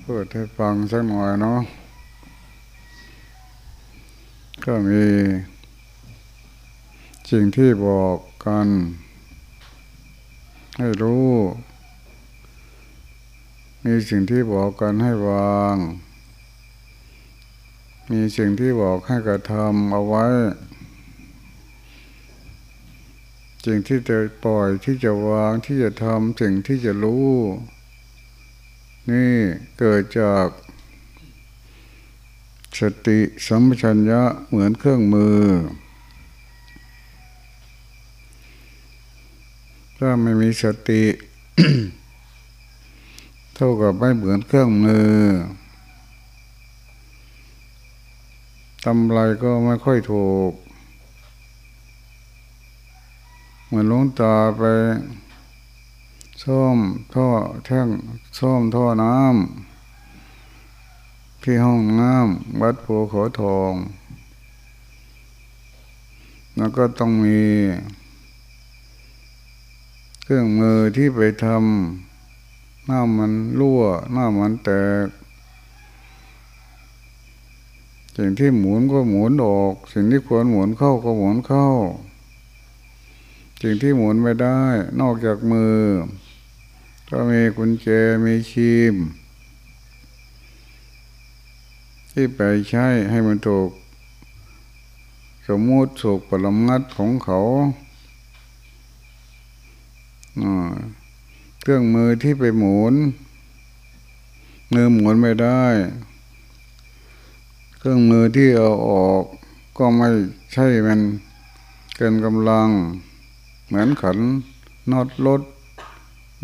เพื่อให้ฟังสักหน่อยเนาะก็มีสิ่งที่บอกกัน ให้รู้ มีสิ่งที่บอกกันให้วาง มีสิ่งที่บอกให้กระทำเอาไว้สิ่งที่จะปล่อยที่จะวางที่จะทำสิ่งที่จะรู้ นี่เกิดจากสติสัมปชัญญะเหมือนเครื่องมือ ถ้าไม่มีสติ เท่ากับไม่เหมือนเครื่องมือทำอะไรก็ไม่ค่อยถูก เหมือนลงตาไป ซ่อมท่อแท่งซ่อมท่อน้ำที่ห้องน้ำวัดภูเขาทอง แล้วก็ต้องมี เครื่องมือที่ไปทำหน้ำมันรั่วหน้ำมันแตก สิ่งที่หมุนก็หมุนออก สิ่งที่ควรหมุนเข้าก็หมุนเข้าสิ่งที่หมุนไม่ได้ นอกจากมือ ก็มีกุญแจมีคีม ที่ไปใช้ให้มันถูก สมมุติสุกปรมัดของเขาเครื่องมือที่ไปหมุนมือหมุนไม่ได้ เครื่องมือที่เอาออก ก็ไม่ใช่มันเกินกำลัง เหมือนขันน็อตรถ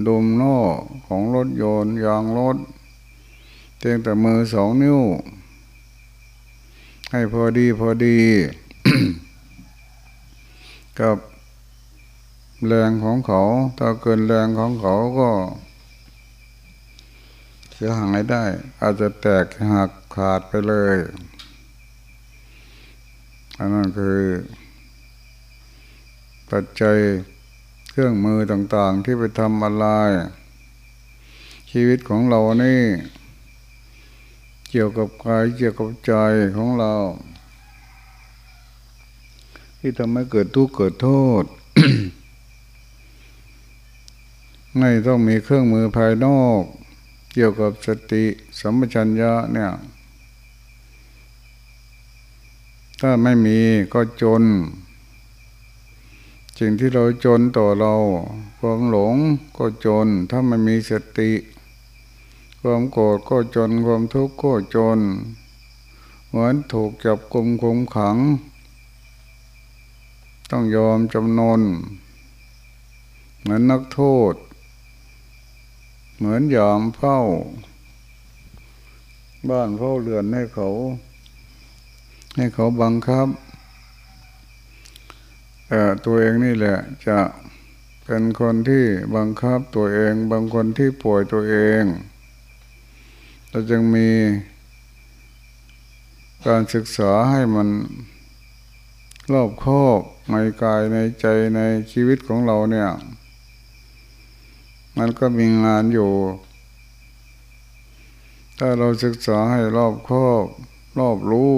ดุมโน่ของรถยนต์ยางรถเพียงแต่มือสองนิ้ว ให้พอดีพอดี กับแรงของเขา ถ้าเกินแรงของเขาก็เสียหายได้ อาจจะแตกหักขาดไปเลย อันนั้นคือ ปัจจัย เครื่องมือต่างๆที่ไปทำอะไรชีวิตของเรานี่ เกี่ยวกับกายเกี่ยวกับใจของเรา ที่ทำให้เกิดทุกข์เกิดโทษ ไม่ต้องมีเครื่องมือภายนอก เกี่ยวกับสติสัมปชัญญะเนี่ย ถ้าไม่มีก็จน สิ่งที่เราจนต่อเรา ความหลงก็จน ถ้าไม่มีสติ ความโกรธก็จน ความทุกข์ก็จน เหมือนถูกจับกลุมคุมขัง ต้องยอมจำนน เหมือนนักโทษ เหมือนยามเฝ้า บ้านเฝ้าเรือนให้เขา ให้เขาบังคับ แต่ตัวเองนี่แหละจะเป็นคนที่บังคับตัวเอง บางคนที่ป่วยตัวเองเราจึงมีการศึกษาให้มันรอบคอบในกายในใจในชีวิตของเราเนี่ย มันก็มีงานอยู่ ถ้าเราศึกษาให้รอบครอบ รอบรู้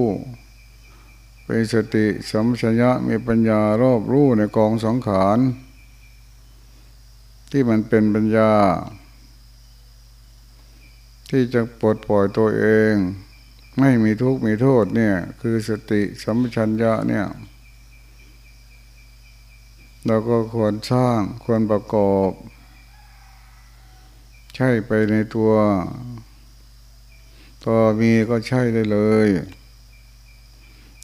เป็นสติสัมปชัญญะมีปัญญารอบรู้ในกองสังขาร ที่มันเป็นปัญญา ที่จะปลดปล่อยตัวเอง ไม่มีทุกข์มีโทษเนี่ย คือสติสัมปชัญญะเนี่ยเราก็ควรสร้างควรประกอบ ใช่ไปในตัวพอมีก็ใช่ได้เลย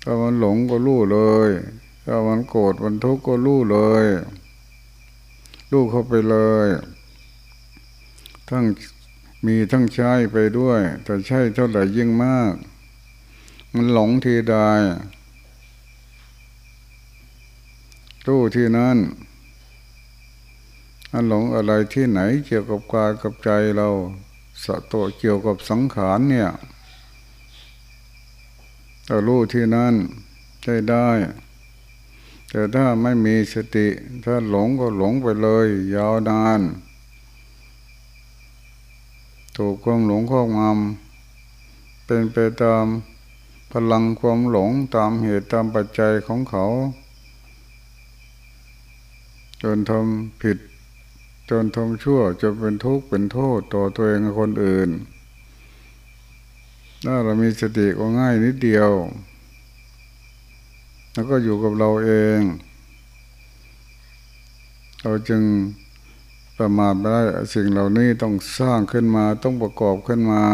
ถ้ามันหลงก็รู้เลย ถ้ามันโกรธมันทุกข์ก็รู้เลย รู้เข้าไปเลย ทั้งมีทั้งใช้ไปด้วย แต่ใช่เท่าไหร่ยิ่งมาก มันหลงทีใดรู้ที่นั้นอันหลงอะไรที่ไหนเกี่ยวกับกายกับใจเราสะโตเกี่ยวกับสังขารเนี่ย เรารู้ที่นั่นใช้ได้ แต่ถ้าไม่มีสติ ถ้าหลงก็หลงไปเลย ยาวนาน ถูกความหลงครอบงำเป็นไปตามพลังความหลงตามเหตุตามปัจจัยของเขา จนทำผิด จนทำชั่วจนเป็นทุกข์เป็นโทษต่อตัวเองกับคนอื่น ถ้าเรามีสติก็ง่ายนิดเดียว แล้วก็อยู่กับเราเอง เราจึงประมาทไม่ได้สิ่งเหล่านี้ต้องสร้างขึ้นมาต้องประกอบขึ้นมา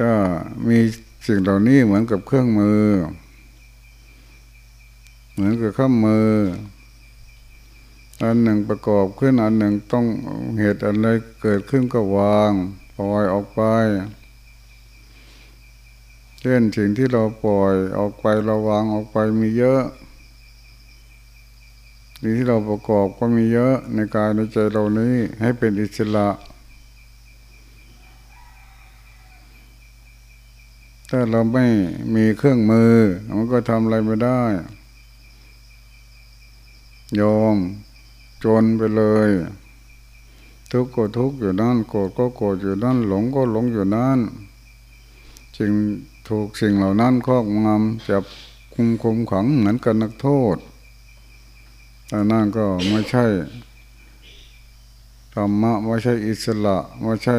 ก็มีสิ่งเหล่านี้เหมือนกับเครื่องมือ เหมือนกับข้ามมือ อันหนึ่งประกอบขึ้นอันหนึ่งต้องเหตุอะไรเกิดขึ้นก็วาง ล่อยออกไป เช่นสิ่งที่เราปล่อยออกไปเราวางออกไปมีเยอะสิ่งที่เราประกอบก็มีเยอะในกายในใจเรานี้ให้เป็นอิสระถ้าเราไม่มีเครื่องมือมันก็ทำอะไรไม่ได้ยอมจนไปเลย ทุกข์ก็ทุกข์อยู่นั่นโกรธก็โกรธอยู่นั่นหลงก็หลงอยู่นั่นจึงถูกสิ่งเหล่านั้นครอบงำจับคุมคุมขังเหมือนกันนักโทษแต่นั่นก็ไม่ใช่ธรรมะไม่ใช่อิสระไม่ใช่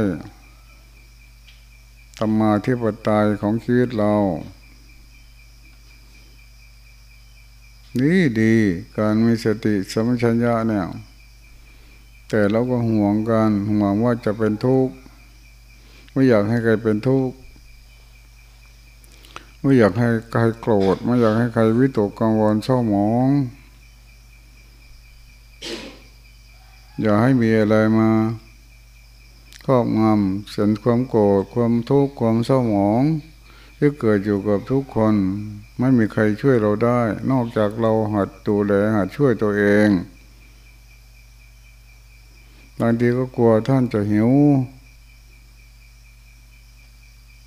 ธรรมาธิปไตยของชีวิตเรา นี่ดีการมีสติสมัชัญญะเนี่ย แต่เราก็ห่วงกันห่วงว่าจะเป็นทุกข์ไม่อยากให้ใครเป็นทุกข์ไม่อยากให้ใครโกรธไม่อยากให้ใครวิตกกังวลเศร้าหมอง อย่าให้มีอะไรมาครอบงำเสียนความโกรธความทุกข์ความเศร้าหมอง ที่เกิดอยู่กับทุกคน ไม่มีใครช่วยเราได้ นอกจากเราหัดดูแลหัดช่วยตัวเอง บางทีก็กลัวท่านจะหิว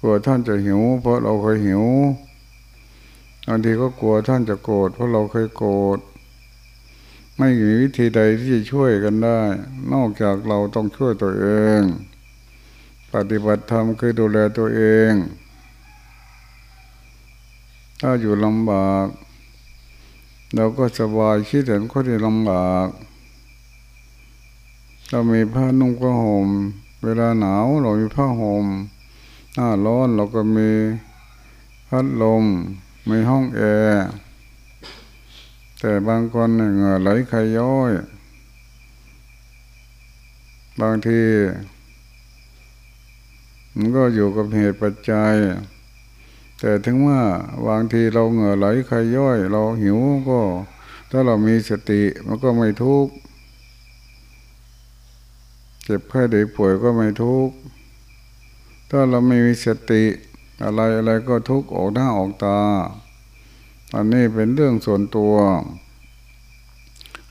กลัวท่านจะหิว เพราะเราเคยหิว บางทีก็กลัวท่านจะโกรธเพราะเราเคยโกรธ ไม่มีวิธีใดที่จะช่วยกันได้ นอกจากเราต้องช่วยตัวเอง ปฏิบัติธรรมคือดูแลตัวเอง ถ้าอยู่ลำบากเราก็สบายคิดเห็นคนที่ลำบาก เรามีผ้านุ่งผ้าห่ม เวลาหนาวเรามีผ้าห่ม หน้าร้อนเราก็มีพัดลม มีห้องแอร์ แต่บางคนเหงื่อไหลใครย้อย บางที มันก็อยู่กับเหตุปัจจัย แต่ถึงว่าบางทีเราเหงื่อไหลใครย้อย เราหิวก็ ถ้าเรามีสติมันก็ไม่ทุกข์ เจ็บไข้ได้ป่วยก็ไม่ทุกข์ถ้าเราไม่มีสติ อะไรอะไรก็ทุกข์ออกหน้าออกตา อันนี้เป็นเรื่องส่วนตัว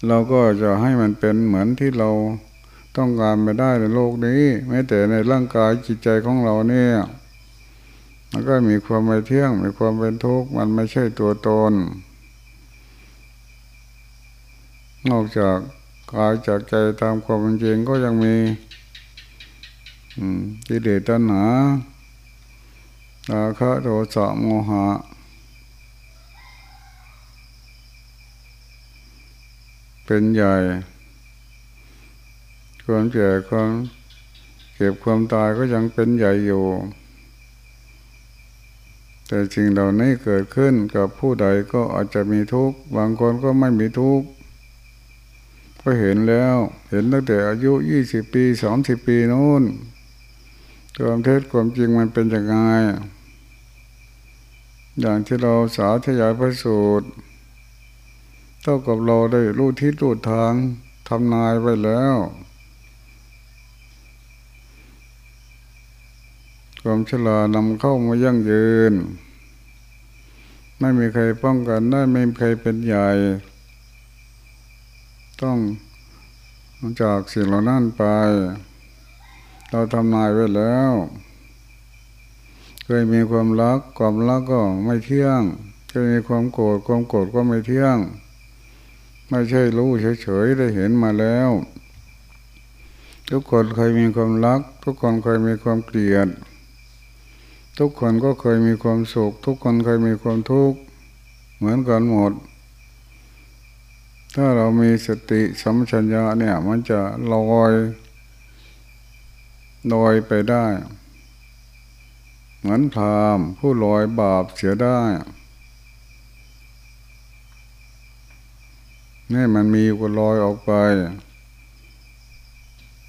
เราก็จะให้มันเป็นเหมือนที่เราต้องการไปได้ในโลกนี้แม้แต่ในร่างกายจิตใจของเราเนี่ยมันก็มีความไม่เที่ยง มีความเป็นทุกข์มันไม่ใช่ตัวตน นอกจาก กายจากใจตามความเป็นจริงก็ยังมีกิเลสตัณหาราคะโทสะโมหะเป็นใหญ่ความแก่ความเก็บความตายก็ยังเป็นใหญ่อยู่ แต่จริงเหล่านี้เกิดขึ้นกับผู้ใดก็อาจจะมีทุกข์ บางคนก็ไม่มีทุกข์ ก็เห็นแล้ว เห็นตั้งแต่อายุยี่สิบปีสองสิบปีนู้นความเท็จความจริงมันเป็นยังไงอย่างที่เราสาธยายพระสูตรเท่ากับเราได้รู้ทิศรู้ทางทำนายไว้แล้ว ความฉลาดนำเข้ามายั่งยืน ไม่มีใครป้องกันได้ไม่มีใครเป็นใหญ่ ต้องจากสิ่งเหล่านั้นไป เราทำนายไว้แล้ว เคยมีความรักความรักก็ไม่เที่ยง เคยมีความโกรธความโกรธก็ไม่เที่ยง ไม่ใช่รู้เฉยๆได้เห็นมาแล้ว ทุกคนเคยมีความรัก ทุกคนเคยมีความเกลียด ทุกคนก็เคยมีความสุข ทุกคนเคยมีความทุกข์เหมือนกันหมด ถ้าเรามีสติสัมปชัญญะเนี่ย มันจะลอยลอยไปได้ เหมือนพรามผู้ลอยบาปเสียได้นี่มันมีก็ลอยออกไป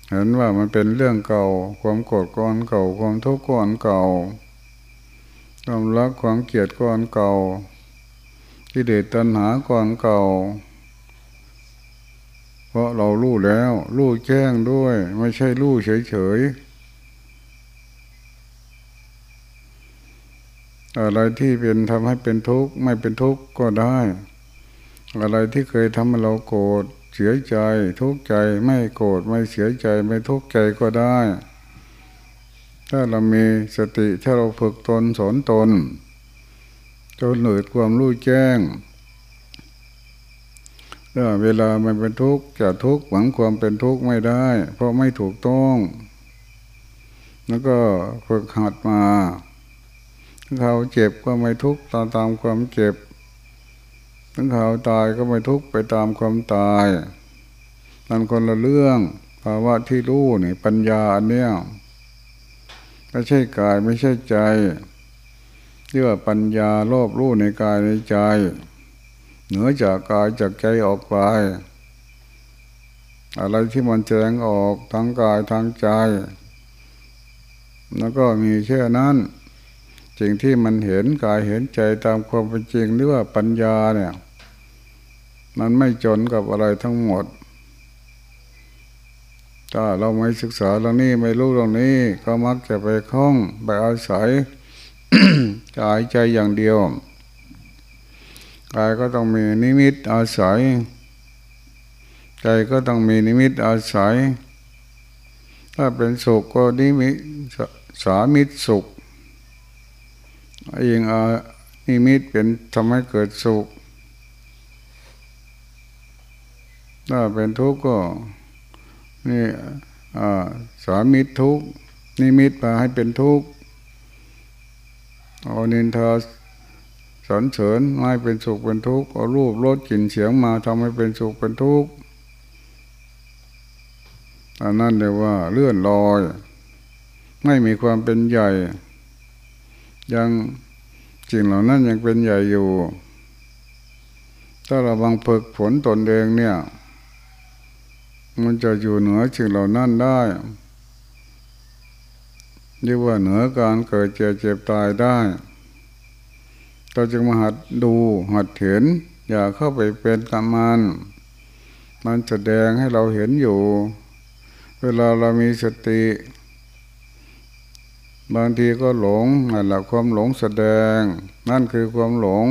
เห็นว่ามันเป็นเรื่องเก่า ความโกรธก้อนเก่า ความทุกข์ก้อนเก่า ความรักความเกลียดก้อนเก่าที่เดชตัณหาก้อนเก่า ราะเรารู้แล้ว รู้แจ้งด้วย ไม่ใช่รู้เฉยๆ อะไรที่เป็นทำให้เป็นทุกข์ไม่เป็นทุกข์ก็ได้ อะไรที่เคยทำให้เราโกรธเสียใจทุกข์ใจไม่โกรธไม่เสียใจไม่ทุกข์ใจก็ได้ ถ้าเรามีสติถ้าเราฝึกตนสอนตนจนหนืดความรู้แจ้ง เวลามันเป็นทุกข์จะทุกข์หวังความเป็นทุกข์ไม่ได้ เพราะไม่ถูกต้อง แล้วก็ฝึกหัดมาเขาเจ็บก็ไม่ทุกข์ตามตามความเจ็บถึงเขาตายก็ไม่ทุกข์ไปตามความตายนั่นคนละเรื่องภาวะที่รู้นี่ปัญญาอันเนี้ยไม่ใช่กายไม่ใช่ใจเรียกว่าปัญญารอบรู้ในกายในใจ เหนือจากกายจากใจออกไป อะไรที่มันแจงออกทางกายทางใจ แล้วก็มีแค่นั้นสิ่งที่มันเห็นกายเห็นใจตามความเป็นจริงหรือว่าปัญญาเนี่ย มันไม่จนกับอะไรทั้งหมด ถ้าเราไม่ศึกษาเรื่องนี้ไม่รู้เรื่องนี้ ก็มักจะไปคล้องไปอาศัยกายใจอย่างเดียว กายก็ต้องมีนิมิตอาศัย ใจก็ต้องมีนิมิตอาศัย ถ้าเป็นสุขก็นิมิตสามิตสุขเองอานิมิตเป็นทำให้เกิดสุข ถ้าเป็นทุกข์ก็นี่สามิตทุกข์นิมิตมาให้เป็นทุกข์เอานินทา สอนเสริญไม่เป็นสุขเป็นทุกข์เอารูปรสกลิ่นเสียงมาทำให้เป็นสุขเป็นทุกข์อันนั้นเรียกว่าเลื่อนลอย ไม่มีความเป็นใหญ่ ยังจริงเหล่านั้นยังเป็นใหญ่อยู่ ถ้าเราบังเพิกผลตนเองเนี่ย มันจะอยู่เหนือสิ่งเหล่านั้นได้เรียกว่าเหนือการเกิดเจ็บเจ็บตายได้ เราจึงมาหัดดูหัดเห็น อย่าเข้าไปเป็นตามันมันแสดงให้เราเห็นอยู่ เวลาเรามีสติ บางทีก็หลงนั่นแหละความหลงแสดง นั่นคือความหลง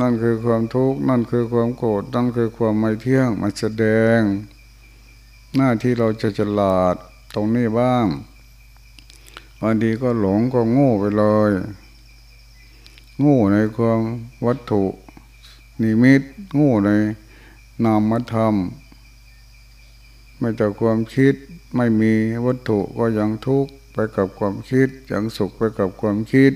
นั่นคือความทุกข์นั่นคือความโกรธนั่นคือความไม่เที่ยงมันแสดง หน้าที่เราจะฉลาดตรงนี้บ้างบางทีก็หลงก็โง่ไปเลย โง่ในความวัตถุนิมิตโง่ในนามธรรม ไม่แต่ความคิดไม่มีวัตถุก็ยังทุกข์ไปกับความคิดยังสุขไปกับความคิด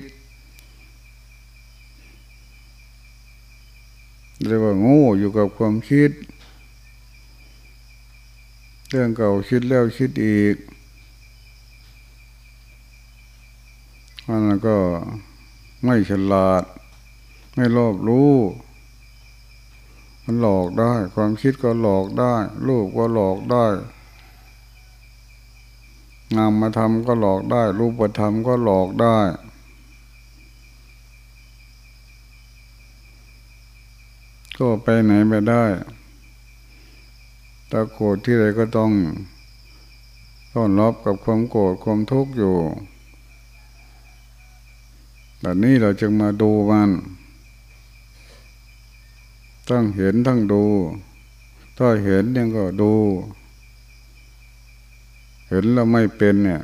เรียกว่าโง่อยู่กับความคิด เรื่องเก่าคิดแล้วคิดอีกมันนั้นก็ ไม่ฉลาด ไม่รอบรู้ มันหลอกได้ ความคิดก็หลอกได้ รูปก็หลอกได้ งามมาทำก็หลอกได้ รูปธรรมก็หลอกได้ก็ไปไหนไม่ได้ถ้าโกรธที่ไหนก็ต้องต้อนรับกับความโกรธความทุกข์อยู่ แต่นี้เราจึงมาดูมันตั้งเห็นทั้งดู ถ้าเห็นยังก็ดู เห็นแล้วไม่เป็นเนี่ย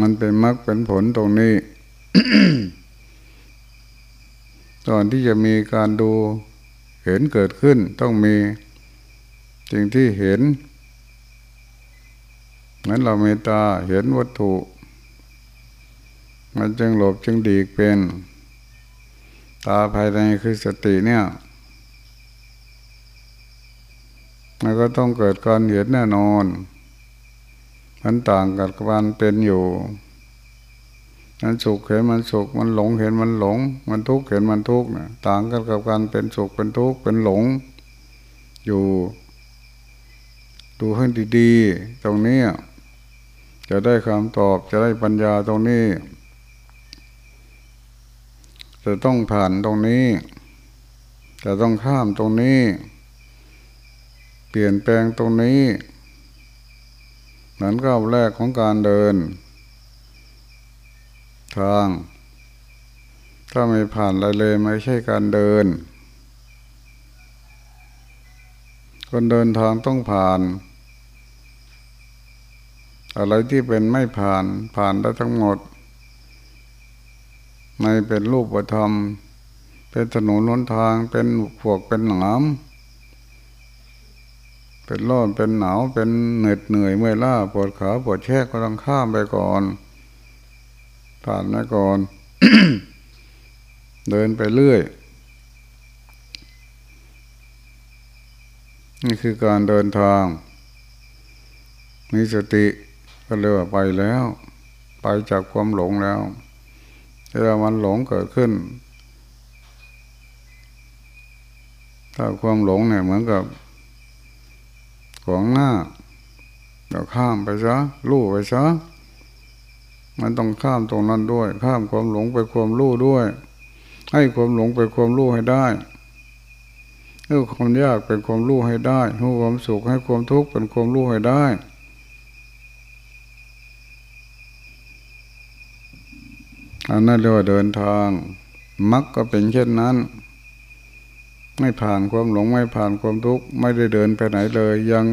มันเป็นมรรคเป็นผลตรงนี้ ตอนที่จะมีการดูเห็นเกิดขึ้นต้องมีสิ่งที่เห็นเหมือนเราเมตตาเห็นวัตถุ มันจึงหลบจึงดีกเป็น ตาภายในคือสติเนี่ยมันก็ต้องเกิดการเห็นแน่นอน มันต่างกับการเป็นอยู่ มันสุขเห็นมันสุข มันหลงเห็นมันหลง มันทุกข์เห็นมันทุกข์นะต่างกันกับการเป็นสุขเป็นทุกข์เป็นหลง อยู่ ดูให้ดี ๆ ตรงนี้ จะได้คำตอบจะได้ปัญญาตรงนี้ จะต้องผ่านตรงนี้ จะต้องข้ามตรงนี้ เปลี่ยนแปลงตรงนี้เหมือนก้าวแรกของการเดิน ทาง ถ้าไม่ผ่านอะไรเลยไม่ใช่การเดิน คนเดินทางต้องผ่าน อะไรที่เป็นไม่ผ่านผ่านได้ทั้งหมด ไม่เป็นรูปธรรม เป็นถนนล้นทางเป็นพวกเป็นหนามเป็นร้อนเป็นหนาวเป็นเหน็ดเหนื่อยเมื่อยล้าปวดขาปวดแช่ก็ต้องข้ามไปก่อนผ่านไปก่อน เดินไปเรื่อย นี่คือการเดินทาง มีสติก็เรียกว่าไปแล้ว ไปจากความหลงแล้ว เวลามันหลงเกิดขึ้น ถ้าความหลงเนี่ยเหมือนกับของหน้าเราข้ามไปซะลู่ไปซะมันต้องข้ามตรงนั้นด้วย ข้ามความหลงไปความรู้ด้วย ให้ความหลงไปความรู้ให้ได้ให้ความยากเป็นความรู้ให้ได้ให้ความสุขให้ความทุกข์เป็นความรู้ให้ได้ อันนั้นเรียกว่าเดินทางมักก็เป็นเช่นนั้น ไม่ผ่านความหลงไม่ผ่านความทุกข์ไม่ได้เดินไปไหนเลย ยัง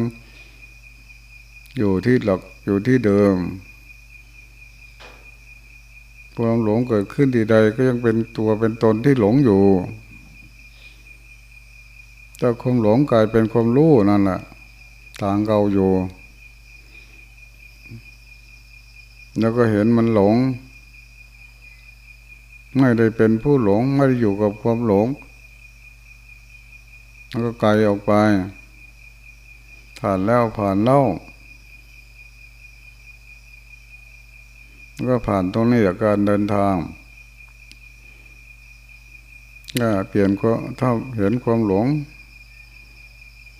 อยู่ที่หลักอยู่ที่เดิมความหลงเกิดขึ้นที่ใดก็ยังเป็นตัวเป็นตนที่หลงอยู่แต่ความหลงกลายเป็นความรู้นั่นแหละต่างเก่าอยู่ แล้วก็เห็นมันหลง ไม่ได้เป็นผู้หลง ไม่ได้อยู่กับความหลง แล้วก็ไกลออกไป ผ่านแล้วผ่านเล่าแล้วก็ผ่านตรงนี้จากการเดินทางก็เปลี่ยนก็ถ้าเห็นความหลง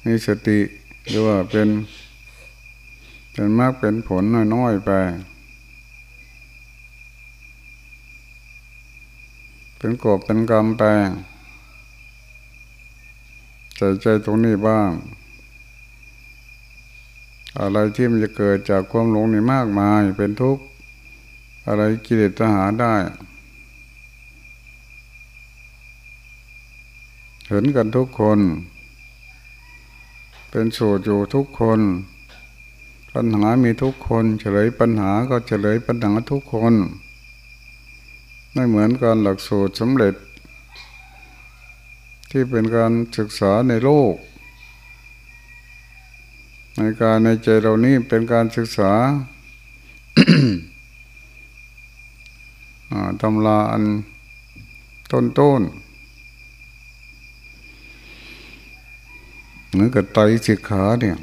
มีสติหรือว่าเป็นเป็นมากเป็นผลน้อยๆไป เป็นกบเป็นกรรมไปใส่ใจตรงนี้บ้าง อะไรที่มันจะเกิดจากความหลงนี่มากมายเป็นทุกข์ อะไรกิเลสทหาได้ เห็นกันทุกคน เป็นโสดอยู่ทุกคน ปัญหามีทุกคน เฉลยปัญหาก็เฉลยปัญหาทุกคน ไม่เหมือนการหลักสูตรสำเร็จ ที่เป็นการศึกษาในโลก ในการในใจเรานี้เป็นการศึกษาตำราอันต้นต้นเหมือนกับไตสิกขาเนี่ย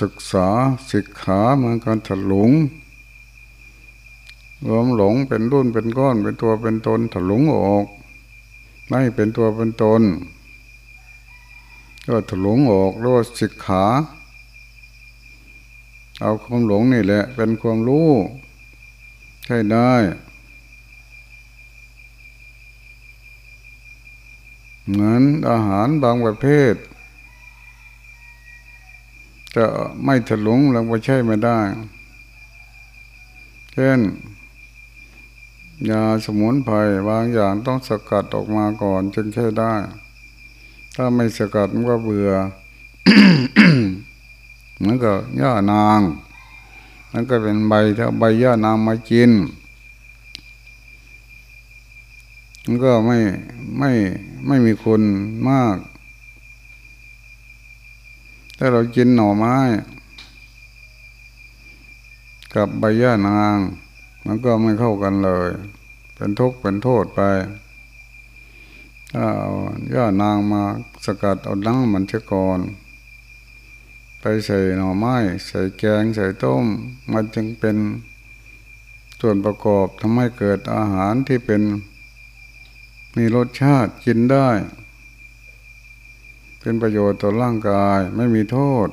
ศึกษาสิกขาเหมือนการถลุง รวมหลงเป็นรุ่นเป็นก้อนเป็นตัวเป็นตนถลุงออก ไม่เป็นตัวเป็นตน ก็ถลุงออกรียกว่าสิกขา เอาความหลงนี่แหละ เป็นความรู้ใช่ได้เหมือนอาหารบางประเภทจะไม่ถลุงเราก็ใช่ไม่ได้ เช่น ยาสมุนไพรบางอย่างต้องสกัดออกมาก่อนจึงใช้ได้ ถ้าไม่สกัดมันก็เบื่อเหมือนกับหญ้านางมันก็เป็นใบถ้าใบหญ้านางมากินมันก็ไม่ไม่ไม่มีคุณมาก ถ้าเรากินหน่อไม้ กับใบหญ้านาง มันก็ไม่เข้ากันเลย เป็นทุกข์เป็นโทษไปถ้าเอาหญ้านางมาสกัดเอาดั้งมันเชก่อนไปใส่หน่อไม้ ใส่แกง ใส่ต้ม มันจึงเป็นส่วนประกอบทำให้เกิดอาหารที่เป็นมีรสชาติกินได้ เป็นประโยชน์ต่อร่างกายไม่มีโทษ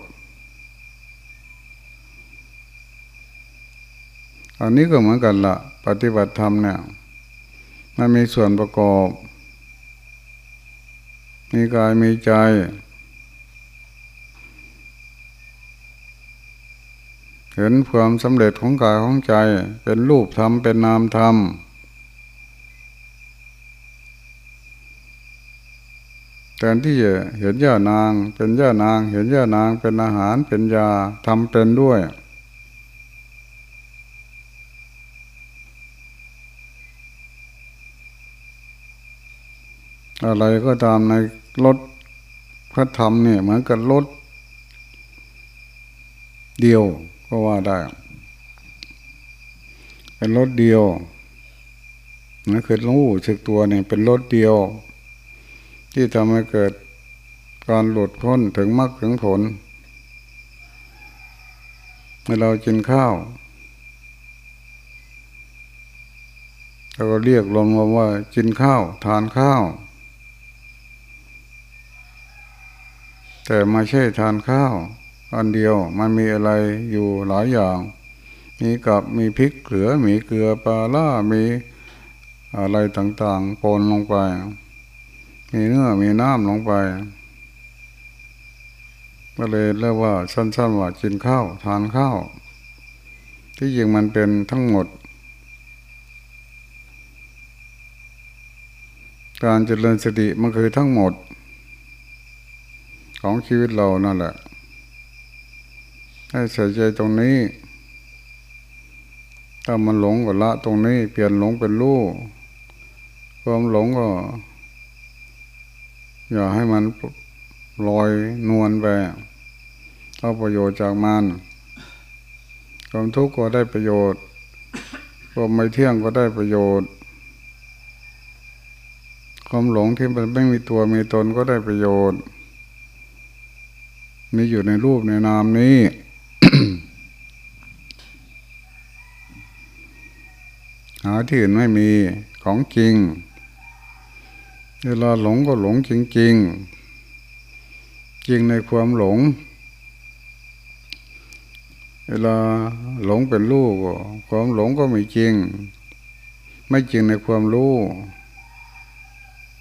อันนี้ก็เหมือนกันละปฏิบัติธรรมเนี่ยมันมีส่วนประกอบ มีกายมีใจ เห็นความสำเร็จของกายของใจ เป็นรูปธรรม เป็นนามธรรม แทนที่จะเห็นย่านาง เป็นย่านาง เห็นย่านาง เป็นอาหาร เป็นยาทำเป็นด้วย อะไรก็ตามในรถพระธรรมเนี่ยเหมือนกับรถเดียวก็ว่าได้เป็นรถเดียวนั่นคือรู้สึกตัวเนี่ยเป็นรถเดียว ที่ทำให้เกิดการหลุดพ้นถึงมรรคถึงผลเมื่อเรากินข้าวเราก็เรียกลงมาว่ากินข้าว ทานข้าว แต่ไม่ใช่ทานข้าว อันเดียวมันมีอะไรอยู่หลายอย่าง มีกับมีพริกเกลือมีเกลือปลาล่ามีอะไรต่างๆปนลงไป มีเนื้อมีน้ำลงไปก็เลยเรียกว่าสั้นๆว่ากินข้าว ทานข้าว ที่จริงมันเป็นทั้งหมด การเจริญสติมันคือทั้งหมด ของชีวิตเรานั่นแหละ ให้ใส่ใจตรงนี้ ถ้ามันหลงก็ละตรงนี้ เปลี่ยนหลงเป็นรู้ความหลงก็ อย่าให้มันลอยนวลไปเอาประโยชน์จากมันความทุกข์ก็ได้ประโยชน์ความไม่เที่ยงก็ได้ประโยชน์ ความหลงที่มันไม่มีตัวมีตนก็ได้ประโยชน์ มีอยู่ในรูปในนามนี้หาที่อื่นไม่มีของจริง เวลาหลงก็หลงจริงจริงจริงในความหลง เวลาหลงเป็นลูกความหลงก็ไม่จริง ไม่จริงในความรู้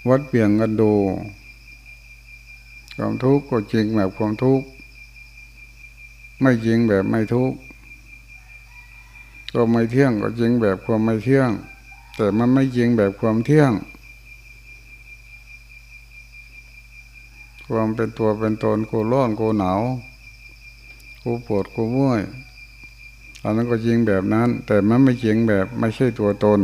วัดเปลี่ยนกันดู ความทุกข์ก็จริงแบบความทุกข์ไม่จริงแบบไม่ทุกข์ก็ไม่เที่ยงก็จริงแบบความไม่เที่ยง แต่มันไม่จริงแบบความเที่ยง ความเป็นตัวเป็นตนกูร้อนกูหนาวกูปวดกูเมื่อยอันนั้นก็จริงแบบนั้น แต่มันไม่จริงแบบไม่ใช่ตัวตน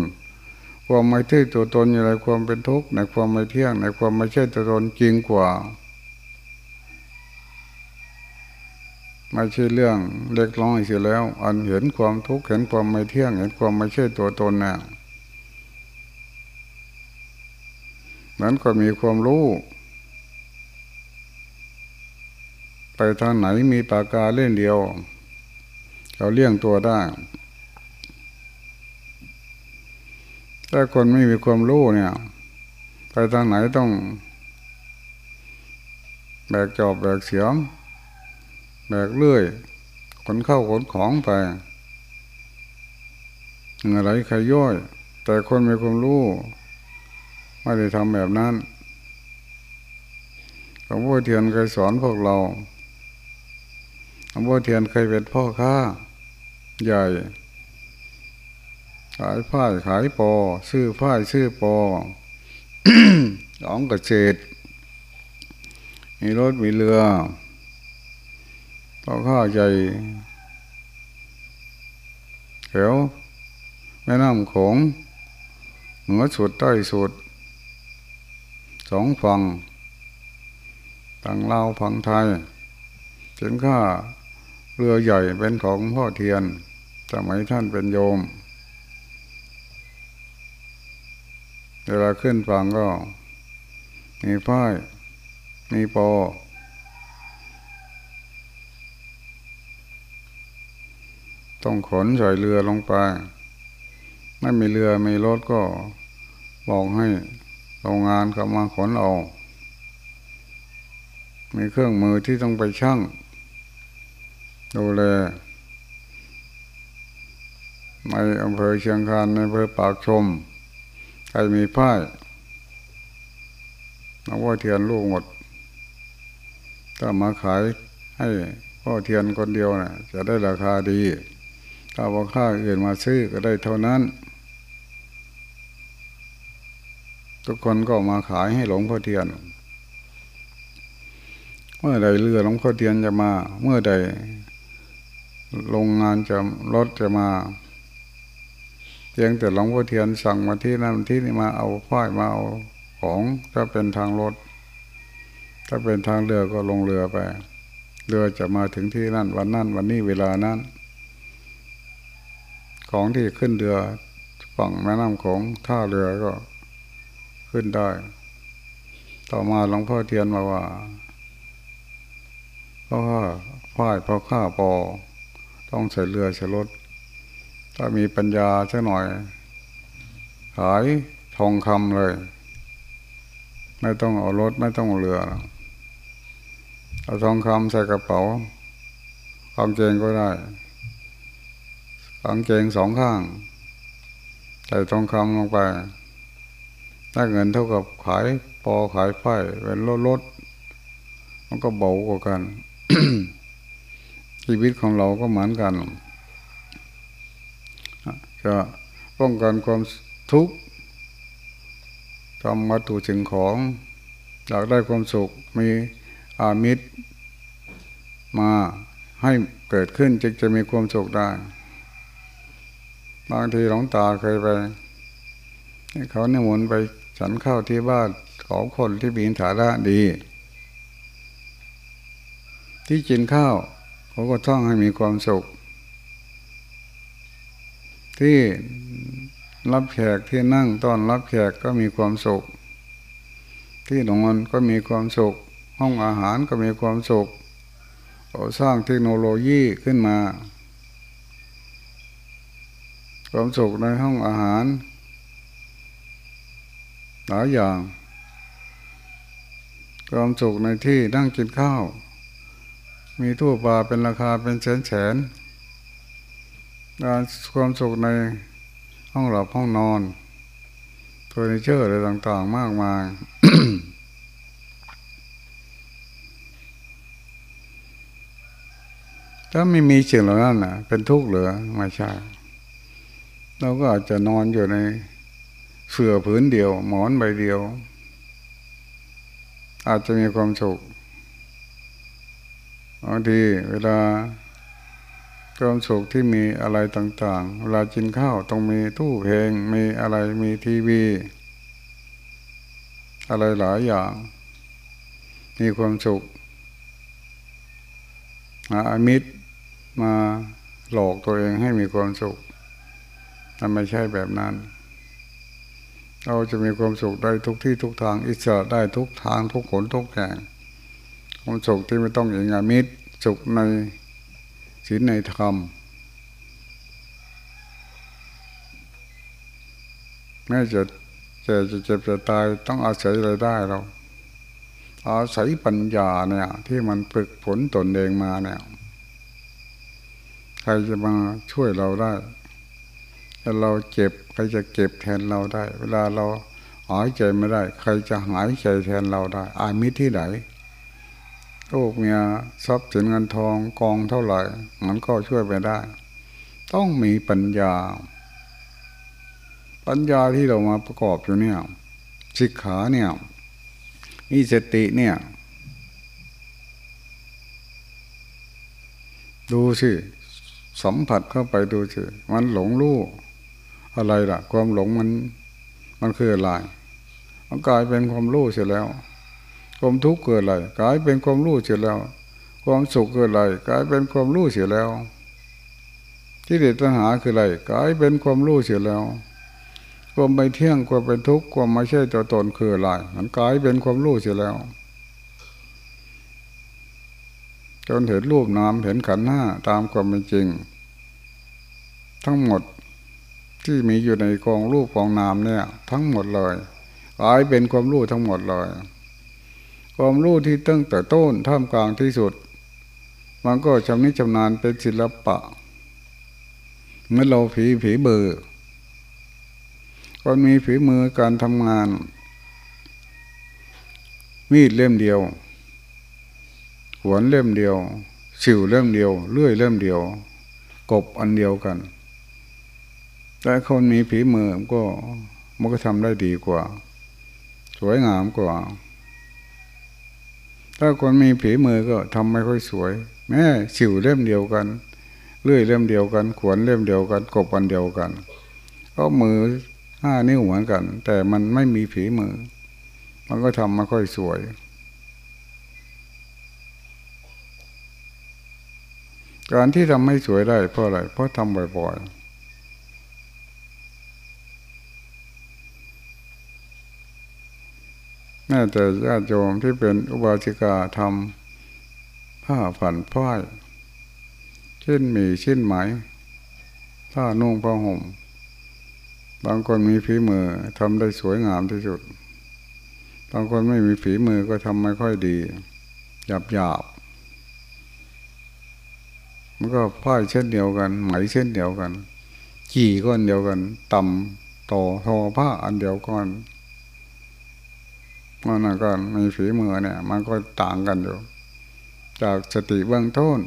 ความไม่ใช่ตัวตนอยู่ในความเป็นทุกข์ในความไม่เที่ยง ในความไม่ใช่ตัวตนจริงกว่า ไม่ใช่เรื่องเล็กน้อยเสียแล้ว อันเห็นความทุกข์เห็นความไม่เที่ยง เห็นความไม่ใช่ตัวตนเนี่ยนั้นก็มีความรู้ ไปทางไหนมีปากกาเล่นเดียวเขาเลี้ยงตัวได้ถ้าคนไม่มีความรู้เนี่ย ไปทางไหนต้อง แบกจอบแบกเสียม แบกเลื่อยขนเข้าขนของไปอะไรใครย่อย แต่คนมีความรู้ไม่ได้ทำแบบนั้นหลวงพ่อเทียนเคยสอนพวกเราหลวงพ่อเทียนเคยเป็นพ่อค้า ใหญ่ ขายผ้าขายปอ ซื้อผ้าซื้อปอหลองกระเจดมีรถมีเรือ พ่อค้าใหญ่แถวแม่น้ำโขงเหนือสุดใต้สุดสองฝั่งทางลาวฝั่งไทยสินค้าเรือใหญ่เป็นของพ่อเทียนสมัยท่านเป็นโยมเวลาขึ้นฟังก็ มีป้าย มีปอ ต้องขนใส่เรือลงไป ไม่มีเรือมีรถก็บอกให้โรงงานเขามาขนเอามีเครื่องมือที่ต้องไปชั่งดูแลในอำเภอเชียงคานในอำเภอปากชม ใครมีป้ายเอาว่าเทียนลูกหมด ถ้ามาขายให้พ่อเทียนคนเดียวนะ่ะ จะได้ราคาดี ถ้าว่าค่าอื่นมาซื้อก็ได้เท่านั้น ทุกคนก็มาขายให้หลวงพ่อเทียน เมื่อใดเรือหลวงพ่อเทียนจะมา เมื่อใดโรงงานจะรถจะมาเพียงแต่หลวงพ่อเทียนสั่งมาที่นั่นที่นี่มาเอาฝ้ายมาเอาของถ้าเป็นทางรถ ถ้าเป็นทางเรือก็ลงเรือไป เรือจะมาถึงที่นั่นวันนั้นวันนี้เวลานั้น ของที่ขึ้นเรือฝั่งแม่น้ำของท่าเรือก็ขึ้นได้ ต่อมาหลวงพ่อเทียนมาว่าเพราะว่าฝ้ายเพราะข้าปอ ต้องใส่เรือใส่รถ ถ้ามีปัญญาสักหน่อย ขายทองคำเลย ไม่ต้องเอารถไม่ต้องเรือ เอาทองคำใส่กระเป๋ากางเกงก็ได้ กางเกงสองข้าง ใส่ทองคำลงไปได้เงินเท่ากับขายปอขายไผ่เป็นรถรถมันก็เบากว่ากัน ชีวิตของเราก็เหมือนกันจะป้องกันความทุกข์ทำวัตถุสิ่งของอยากได้ความสุขมีอามิตรมาให้เกิดขึ้นจึงจะมีความสุขได้ บางทีหลวงตาเคยไปเขาเนี่ยหมุนไปฉันเข้าที่บ้านของคนที่มีฐานะดี ที่กินข้าวเขาก็ต้องให้มีความสุข ที่รับแขกที่นั่งต้อนรับแขกก็มีความสุข ที่นอนก็มีความสุข ห้องอาหารก็มีความสุขเราสร้างเทคโนโลยีขึ้นมา ความสุขในห้องอาหาร หลายอย่าง ความสุขในที่นั่งกินข้าว มีทั่วปลาเป็นราคาเป็นแสนแสนการความสุขในห้องหลับห้องนอนเฟอร์นิเจอร์อะไรต่างๆ มากมายถ้าไม่มีสิ่งเหล่านั้นนะเป็นทุกข์เหลือไม่ใช่ เราก็อาจจะนอนอยู่ในเสื่อผืนเดียว หมอนใบเดียว อาจจะมีความสุขบางทีเวลาความสุขที่มีอะไรต่างๆ เวลากินข้าวต้องมีตู้เพลง มีอะไรมีทีวี อะไรหลายอย่าง มีความสุขหาอมิตรมาหลอกตัวเองให้มีความสุข มันไม่ใช่แบบนั้น เราจะมีความสุขได้ทุกที่ทุกทาง อิสระได้ทุกทางทุกขนทุกแห่งความสุขที่ไม่ต้องอย่างอามิตรสุขในศีลในธรรมแม้จะจะจะเจ็บจะตายต้องอาศัยอะไรได้เราอาศัยปัญญาเนี่ย ที่มันฝึกฝนตนเองมาเนี่ย ใครจะมาช่วยเราได้ ถ้าเราเจ็บใครจะเก็บแทนเราได้ เวลาเราหายใจไม่ได้ ใครจะหายใจแทนเราได้อามิตรที่ไหนลูกเมียทรัพย์สินเงินทองกองเท่าไหร่ มันก็ช่วยไปได้ ต้องมีปัญญา ปัญญาที่เรามาประกอบอยู่เนี่ยสิกขาเนี่ยมีสติเนี่ย ดูสิสัมผัสเข้าไปดูสิมันหลงรู้ อะไรล่ะ ความหลงมัน มันคืออะไรมันกลายเป็นความรู้เสร็จแล้ว ความทุกข์เกิดอะไรกลายเป็นความรู้เสร็จแล้ว ความสุขคืออะไรกลายเป็นความรู้เสียแล้ว ที่เด็ดตัณหาคืออะไรกลายเป็นความรู้เสียแล้วความไม่เที่ยงความเป็นทุกข์ความไม่ใช่ตัวตนคืออะไรมันกลายเป็นความรู้เสียแล้วจนเห็นรูปนามเห็นขันธ์ห้าตามความเป็นจริง ทั้งหมด ที่มีอยู่ในกองรูปกองนามเนี่ย ทั้งหมดเลยกลายเป็นความรู้ทั้งหมดเลย ความรู้ที่ตั้งแต่ต้นท่ามกลางที่สุด มันก็ชำนิชำนาญเป็นศิลปะ เมื่อเราผีผีเบอร์คนมีฝีมือการทำงาน มีดเล่มเดียวหวนเล่มเดียว สิวเล่มเดียวเลื่อยเล่มเดียว กบอันเดียวกัน แต่คนมีฝีมือก็มันก็ทำได้ดีกว่า สวยงามกว่า ถ้าคนมีฝีมือก็ทำไม่ค่อยสวย แม้สิวเล่มเดียวกันเลื่อยเล่มเดียวกัน ขวนเล่มเดียวกัน กบอันเดียวกัน ก็มือห้านิ้วเหมือนกัน แต่มันไม่มีฝีมือ มันก็ทำไม่ค่อยสวย การที่ทำให้สวยได้เพราะอะไร เพราะทำบ่อยๆ แม้แต่ญาติโยมที่เป็นอุบาสิกาทำผ้าฝันพ้ายชิ้นหมีชิ้นไหมผ้านุ่งผ้าห่ม บางคนมีฝีมือทำได้สวยงามที่สุด บางคนไม่มีฝีมือก็ทำไม่ค่อยดี หยาบหยาบมันก็ผ้าเช่นเดียวกัน ไหมเช่นเดียวกัน กี่ก้อนเดียวกัน ต่ำต่อทอผ้าอันเดียวกัน มันก็มีฝีมือเนี่ย มันก็ต่างกันอยู่ จากสติเบื้องต้น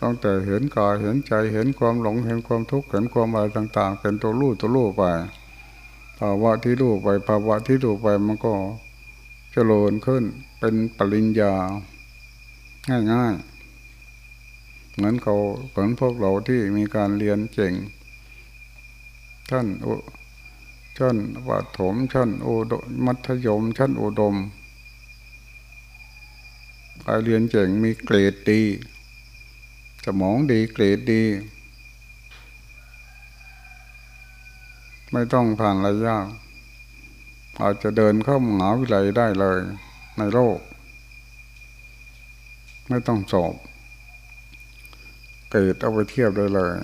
ต้องแต่เห็นกายเห็นใจเห็นความหลงเห็นความทุกข์เห็นความอะไรต่าง ๆ เป็นตัวรู้ตัวรู้ไปภาวะที่รู้ไปภาวะที่รู้ไปมันก็เจริญขึ้น เป็นปริญญา ง่ายๆ เหมือนเขาเหมือนพวกเราที่มีการเรียนเก่ง ท่าน ชั้นวัดถมชั้นโอดมัธยมชั้นอุดมไปเรียนเก่งมีเกรดดีสมองดีเกรดดี ไม่ต้องผ่านอะไรยาก อาจจะเดินเข้ามหาวิทยาลัยได้เลยในโลก ไม่ต้องสอบ เกิดเอาไปเทียบได้เลย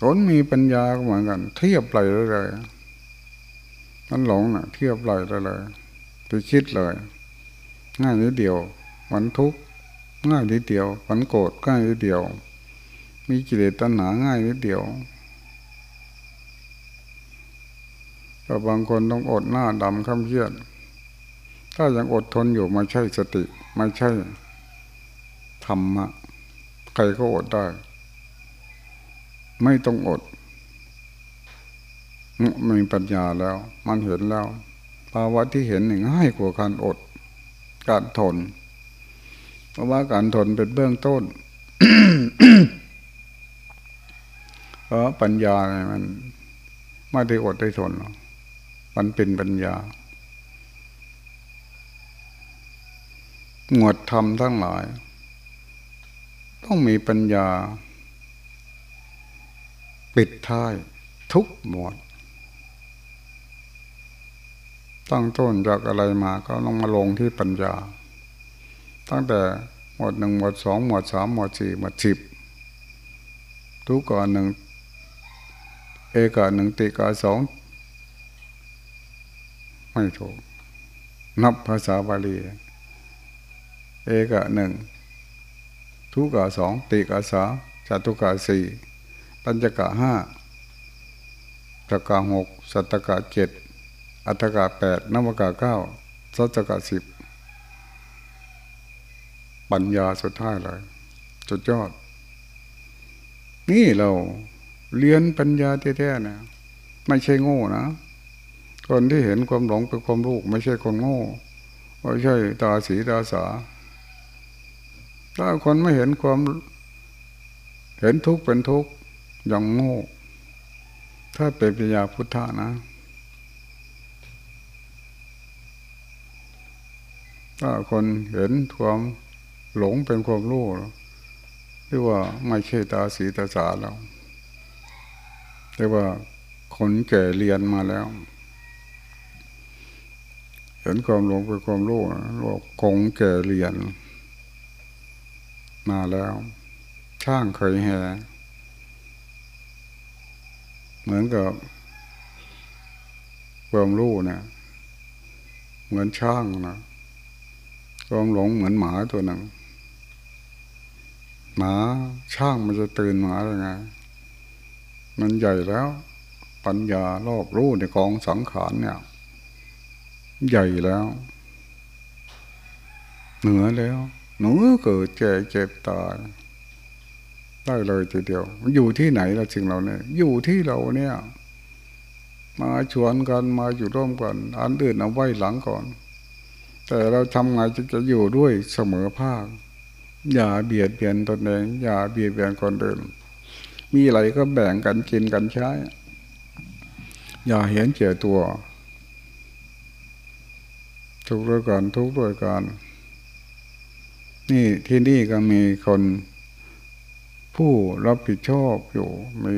คนมีปัญญาก็เหมือนกัน เทียบไหลเลยมันหลงนะ่ะ เทียบไหลเลยไปคิดเลย ง่ายนิดเดียวมันทุกข์ง่ายนิดเดียวฝันโกรธง่ายนิดเดียว มีกิเลสตัณหาง่ายนิดเดียวแต่บางคนต้องอดหน้าดำข้ามเยียด ถ้ายังอดทนอยู่ไม่ใช่สติ ไม่ใช่ธรรมะ ใครก็อดได้ ไม่ต้องอดมีปัญญาแล้ว มันเห็นแล้ว ภาวะที่เห็นง่ายกว่าการอด การทน เพราะว่าการทนเป็นเบื้องต้นเพราะปัญญาเนี่ยมันไม่ได้อดได้ทนหรอกมันเป็นปัญญา หมวดธรรมทั้งหลาย ต้องมีปัญญา ปิดท้ายทุกหมวดตั้งต้นจากอะไรมาก็ต้องมาลงที่ปัญญา ตั้งแต่หมวดหนึ่งหมวดสองหมวดสามหมวดสี่หมวดสิบทุกก่อนหนึ่งเอกาหนึ่งติกาสองไม่ถูก นับภาษาบาลีเอกะหนึ่งทุกกะสองติกะสาจตุกะสี่ ปัญจกะห้าตะกะหกสัตตกะเจ็ดอัตกะแปดนวกะเก้าสัตตกะสิบปัญญาสุดท้ายเลยสุดยอด นี่เราเรียนปัญญาแท้ๆนะไม่ใช่โง่นะคนที่เห็นความหลงเป็นความรู้ไม่ใช่คนโง่ไม่ใช่ตาสีตาสาถ้าคนไม่เห็นความ เห็นทุกข์เป็นทุกข์ ย่างโง่ ถ้าเป็นปัญญาพุทธะนะ ถ้าคนเห็นความหลงเป็นความรู้เรียกว่าไม่ใช่ตาสีตาสาแล้วเรียกว่าคนแก่เรียนมาแล้ว เห็นความหลงเป็นความรู้เรียกว่าคงแก่เรียน มาแล้ว ช่างเคยแห่ เหมือนกับความรู้เนี่ยเหมือนช่างนะความหลงเหมือนหมาตัวหนึ่งหมาช่างมันจะตื่นหมาได้ไงมันใหญ่แล้ว ปัญญารอบรู้ในกองสังขารเนี่ย ใหญ่แล้ว เหนือแล้ว หนูเกิดแก่เจ็บตาย ได้เลยทีเดียว อยู่ที่ไหนละสิ่งเราเนี่ย อยู่ที่เราเนี่ย มาชวนกันมาอยู่ร่วมกันอันอื่นเอาไว้หลังก่อน แต่เราทำไงจะจะอยู่ด้วยเสมอภาค อย่าเบียดเบียนตนเองอย่าเบียดเบียนคนอื่น มีอะไรก็แบ่งกันกินกันใช้ อย่าเห็นเกี่ยตัว ทุกข์ด้วยกันทุกข์ด้วยกันนี่ที่นี่ก็มีคน ผู้รับผิดชอบอยู่ มี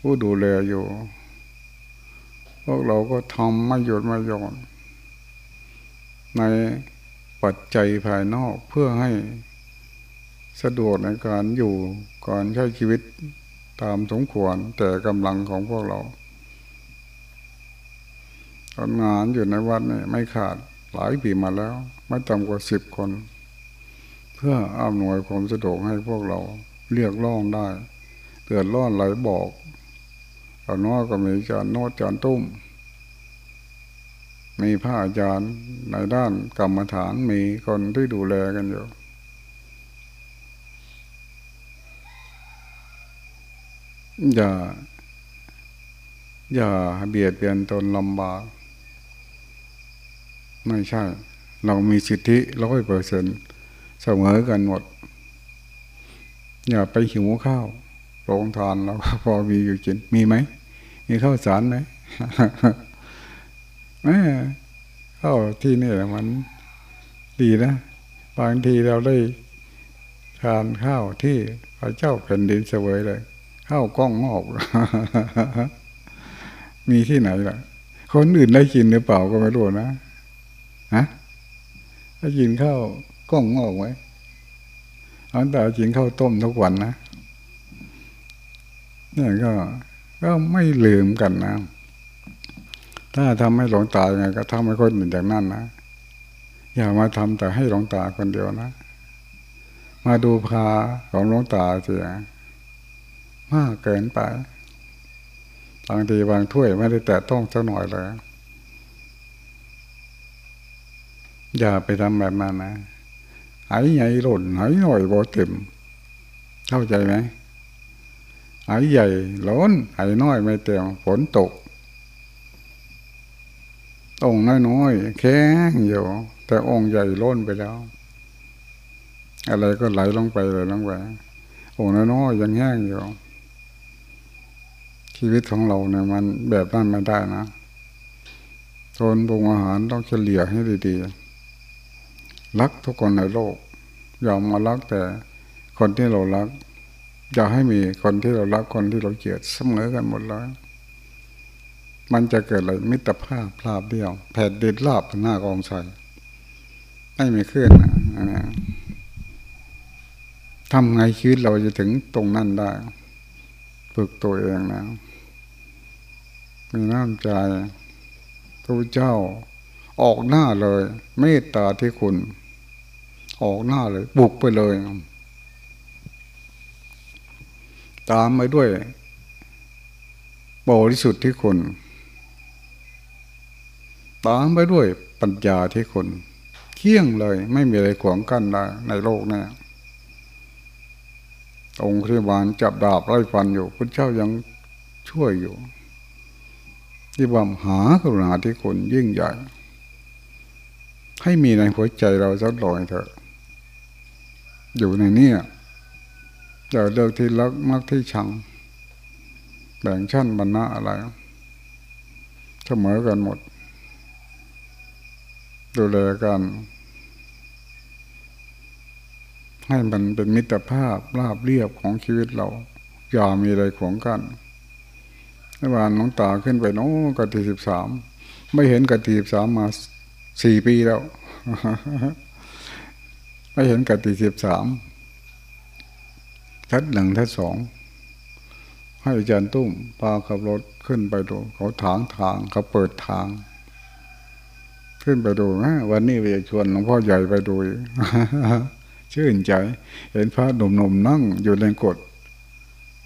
ผู้ดูแลอยู่ พวกเราก็ทำไม่หยุดไม่หย่อนในปัจจัยภายนอกเพื่อให้สะดวกในการอยู่การใช้ชีวิตตามสมควรแต่กำลังของพวกเราทำงานอยู่ในวัดนี่ไม่ขาดหลายปีมาแล้ว ไม่ต่ำกว่าสิบคน เพื่ออำนวยความสะดวกให้พวกเราเรียกร้องได้เตือนร้อนไหลบอกอนน้อก็มีอาจารย์โนดอาจารย์ตุ้ม มีพระอาจารย์ในด้านกรรมฐานมีคนที่ดูแลกันอยู่อย่า อย่าเบียดเบียนตนลำบากไม่ใช่ เรามีสิทธิร้อยเปอร์เซ็นเส มอกันหมด อย่าไปหิวข้าวโรงทานเราก็พอมีอยู่กิน มีไหม มีข้าวสารไหมแม่ข้าวที่นี่มันดีนะ บางทีเราได้ทานข้าวที่พระเจ้าแผ่นดินเสวยเลย ข้าวกล้องงอก มีที่ไหนล่ะ คนอื่นได้กินหรือเปล่าก็ไม่รู้นะฮะได้กินข้าว ก้องงอกไหมอันแต่กินข้าวต้มทุกวันนะเนี่ยก็ก็ไม่ลืมกันนะ ถ้าทำให้หลงตาไงก็ทำให้คนอื่นอย่างนั้นนะอย่ามาทำแต่ให้หลงตาคนเดียวนะ มาดูพาของหลวงตาเสียมากเกินไปบางทีบางถ้วยไม่ได้แตะต้องสักหน่อยเลยอย่าไปทำแบบนั้นนะ หายใหญ่หล่นหายหน่อยบ่เต็ม เข้าใจไหมหายใหญ่ล้นหายน้อยไม่เต็มฝนตกองค์น้อยๆแข็งอยู่แต่องค์ใหญ่ล้นไปแล้ว อะไรก็ไหลลงไปเลยลงไปองค์น้อยๆยังแห้งอยู่ ชีวิตของเราเนี่ยมันแบบนั้นไม่ได้นะทนปรุงอาหารต้องเฉลี่ยให้ดีๆ รักทุกคนในโลกอย่ามารักแต่คนที่เรารัก อย่าให้มีคนที่เรารักคนที่เราเกลียดเสมอกันหมดเลยมันจะเกิดอะไรมิตรภาพพลาบเดียวแผ่นดินราบหน้ากองใส่ไม่มีขึ้นนะทำไงชีวิตเราจะถึงตรงนั้นได้ ฝึกตัวเองนะมีน้ำใจพระเจ้าออกหน้าเลย เมตตาที่คุณ ออกหน้าเลย บุกไปเลย ตามไปด้วยบริสุทธิ์ที่คุณตามไปด้วยปัญญาที่คุณเคี่ยงเลย ไม่มีอะไรขวางกั้นได้ในโลกนี้องค์ครีบาลจับดาบไล่ฟันอยู่พระเจ้ายังช่วยอยู่ ที่บ่มหากรุณาที่คุณยิ่งใหญ่ ให้มีในหัวใจเราสักหน่อยเถอะ อยู่ในนี้อย่าเลิกที่รักมักที่ชัง แบ่งชั้นบรรณะอะไรเสมอกันหมด ดูแลกัน ให้มันเป็นมิตรภาพราบเรียบของชีวิตเรา อย่ามีอะไรขวงกันเมื่อวานน้องตาขึ้นไปโน้กติสิบสามไม่เห็นกติสิบสามมาสี่ปีแล้ว ไม่เห็นกติสิบสามทัดหนึ่งทัดสองให้อาจารย์ตุ้มพาขับรถขึ้นไปดู เขาถางทางเขาเปิดทาง ขึ้นไปดูนะวันนี้ไปชวนหลวงพ่อใหญ่ไปดูชื่นใจ เห็นพระหนุ่มๆนั่งอยู่ในกฎ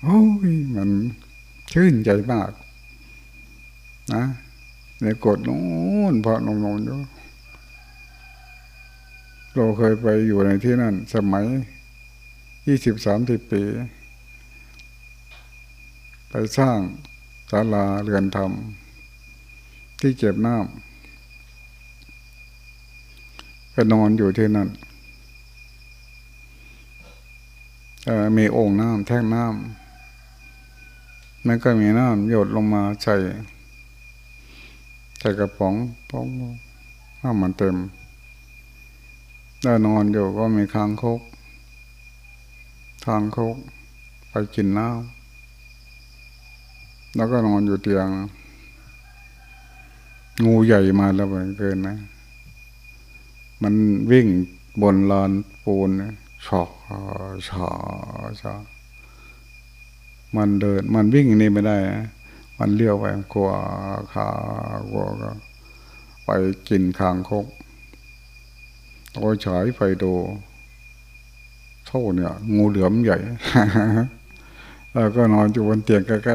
โอ้ยมันชื่นใจมาก นะในกฎนู้นพระหนุ่มๆอยู่ เราเคยไปอยู่ในที่นั่น สมัยยี่สิบสามสิบปี ไปสร้างศาลาเรือนธรรม ที่เจ็บน้ำไปนอนอยู่ที่นั่นมีโอ่งน้ำแท่งน้ำมันก็มีน้ำหยดลงมาใส่ใส่กระป๋องป้องน้ำมันเต็ม ได้นอนอยู่ก็มีคางคก ทางคก ไปกินน้ำแล้วก็นอนอยู่เตียง งูใหญ่มาแล้วเหมือนเกินนะ มันวิ่งบนลานปูนชอกชอชอมันเดิน มันวิ่งนี่ไม่ได้ มันเลี้ยวไปกลัวขากลัวก็ ไปกินคางคก โอ้ฉายไฟดูเท่าเนี่ย งูเหลือมใหญ่แล้วก็นอนอยู่บนเตียงใกล้ๆ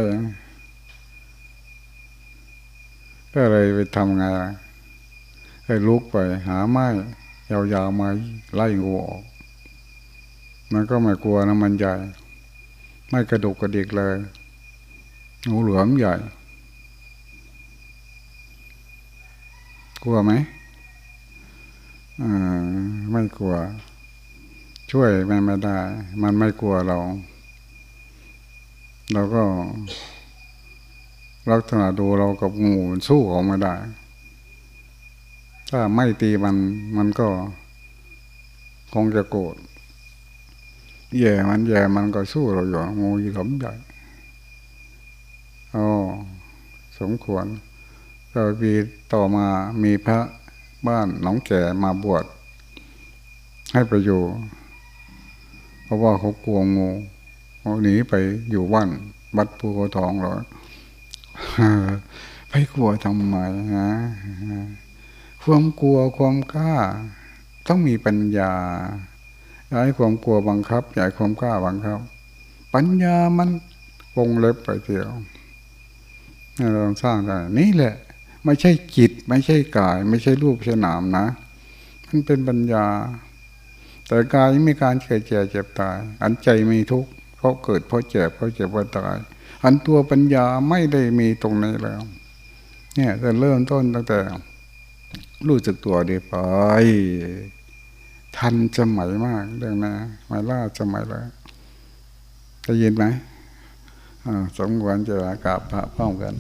ก็เลยไปทำไงให้ลุกไปหาไม้ยาวๆมาไล่งูออก มันก็ไม่กลัวนะมันใหญ่ ไม่กระดุกกระดิกเลยงูเหลือมใหญ่ กลัวไหม ไม่กลัว ช่วยมันไม่ได้ มันไม่กลัวเรา เราก็ลักษณะดูเรากับงูสู้ของไม่ได้ ถ้าไม่ตีมันมันก็คงจะโกรธแย่มันแย่มันก็สู้เราอยู่งูยีหลมใหญ่อ๋อสมควรเราปีต่อมามีพระ บ้านหนองแก่มาบวชให้ไปอยู่เพราะว่าเขากลัวงูเขาหนีไปอยู่บ้านบัดภูเขาทองหรอไปกลัวทำไมฮะความกลัวความกล้า ต้องมีปัญญาอย่าให้ความกลัวบังคับอย่าให้ความกล้าบังคับ ปัญญามันวงเล็บไปเดียวเราสร้างได้นี่แหละ ไม่ใช่จิต ไม่ใช่กาย ไม่ใช่รูปใช่นามนะมันเป็นปัญญา แต่กายมีการเกิดเจ็บเจ็บตาย อันใจมีทุกข์เพราะเกิดเพราะเจ็บเพราะเจ็บเพราะตาย อันตัวปัญญาไม่ได้มีตรงนี้แล้ว เนี่ยจะเริ่มต้นตั้งแต่ รู้จักตัวดีไปทันสมัยมากเรื่องนะมาล่าสมัยแล้วจะยินไหมสมควรจะกราบพระพร้อมกัน